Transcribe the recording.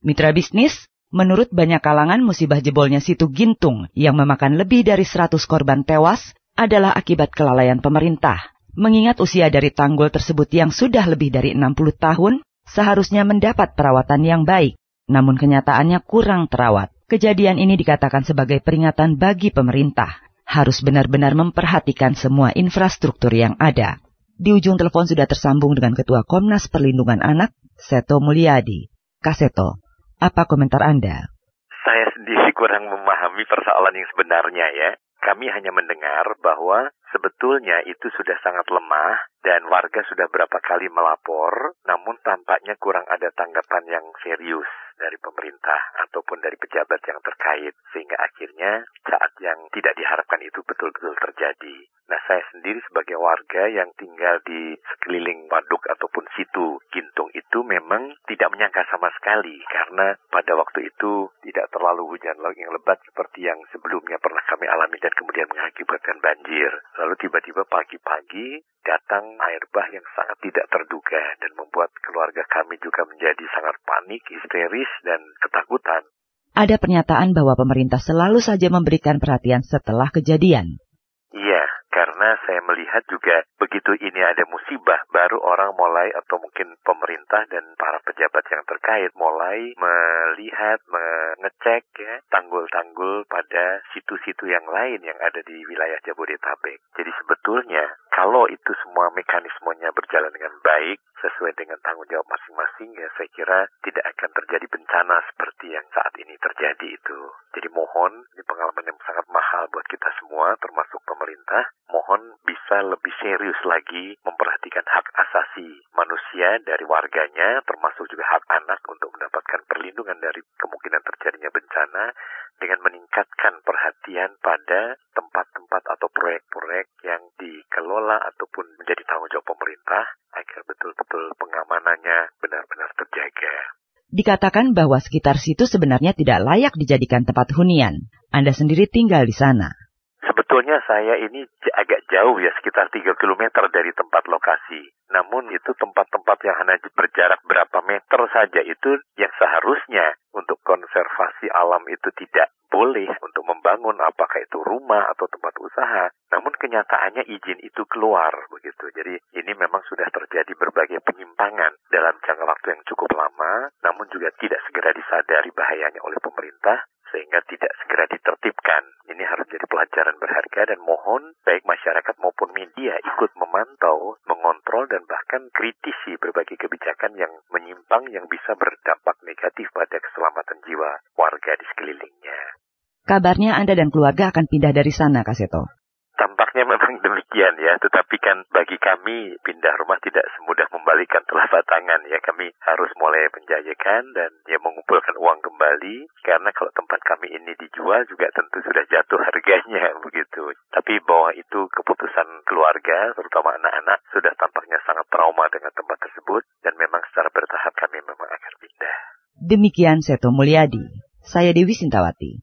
Mitra bisnis, menurut banyak kalangan musibah jebolnya situ Gintung yang memakan lebih dari 100 korban tewas adalah akibat kelalaian pemerintah. Mengingat usia dari tanggul tersebut yang sudah lebih dari 60 tahun, seharusnya mendapat perawatan yang baik, namun kenyataannya kurang terawat. Kejadian ini dikatakan sebagai peringatan bagi pemerintah, harus benar-benar memperhatikan semua infrastruktur yang ada. Di ujung telepon sudah tersambung dengan Ketua Komnas Perlindungan Anak, Seto Mulyadi. Kaseto, apa komentar Anda? Saya sendiri kurang memahami persoalan yang sebenarnya ya. Kami hanya mendengar bahwa sebetulnya itu sudah sangat lemah dan warga sudah berapa kali melapor, namun tampaknya kurang ada tanggapan yang serius dari pemerintah ataupun dari pejabat yang terkait sehingga akhirnya saat yang tidak diharapkan itu betul-betul terjadi. Nah, saya sendiri sebagai warga yang tinggal di sekeliling waduk ataupun situ Gintung itu memang tidak menyangka sama sekali karena pada waktu itu tidak terlalu hujan yang lebat seperti yang sebelumnya pernah kami alami dan kemudian mengakibatkan banjir. Lalu tiba-tiba pagi-pagi datang air bah yang sangat tidak terduga dan membuat keluarga kami juga menjadi sangat panik, histeris, dan ketakutan. Ada pernyataan bahwa pemerintah selalu saja memberikan perhatian setelah kejadian. Iya, karena saya melihat juga begitu ini ada musibah, baru orang mulai atau mungkin pemerintah dan para pejabat yang terkait mulai melihat, mengecek ya tanggul-tanggul pada situ-situ yang lain yang ada di wilayah Jabodetabek. Jadi sebetulnya kalau itu semua mekanismenya berjalan dengan baik, sesuai dengan tanggung jawab masing-masing, ya saya kira tidak akan terjadi bencana seperti yang saat ini terjadi itu. Jadi mohon, ini pengalaman yang sangat mahal buat kita semua, termasuk pemerintah, mohon bisa lebih serius lagi memperhatikan hak asasi manusia dari warganya, termasuk juga hak anak untuk mendapatkan perlindungan dari kemungkinan terjadinya bencana, dengan meningkatkan perhatian pada tempat-tempat atau proyek-proyek yang dikelola ataupun menjadi tanggung jawab pemerintah agar betul-betul pengamanannya benar-benar terjaga. Dikatakan bahwa sekitar situ sebenarnya tidak layak dijadikan tempat hunian. Anda sendiri tinggal di sana. Sebetulnya saya ini agak jauh ya, sekitar 3 km dari tempat lokasi. Namun itu tempat-tempat yang hanya berjarak berapa meter saja itu yang seharusnya untuk konservasi alam itu tidak boleh untuk membangun apakah itu rumah atau tempat usaha. Namun kenyataannya izin itu keluar begitu. Jadi ini memang sudah terjadi berbagai penyimpangan dalam jangka waktu yang cukup lama, namun juga tidak segera disadari bahayanya oleh pemerintah sehingga tidak segera ditertibkan. Ini harus jadi pelajaran berharga dan mohon baik masyarakat maupun media ikut memantau, mengontrol dan bahkan kritisi berbagai kebijakan yang menyimpang yang bisa berdampak negatif pada keselamatan jiwa warga di sekelilingnya. Kabarnya Anda dan keluarga akan pindah dari sana, Kaseto. Tampaknya memang demikian ya, tetapi kan bagi kami pindah rumah tidak semudah membalikan telapak tangan ya. Kami harus mulai penjajakan dan ya mengumpulkan uang kembali karena kalau tempat kami ini dijual juga tentu sudah jatuh harganya begitu. Tapi bahwa itu keputusan keluarga, terutama anak-anak, sudah tampaknya sangat trauma dengan tempat tersebut dan memang secara bertahap kami memang akan pindah. Demikian Seto Mulyadi. Saya Dewi Sintawati.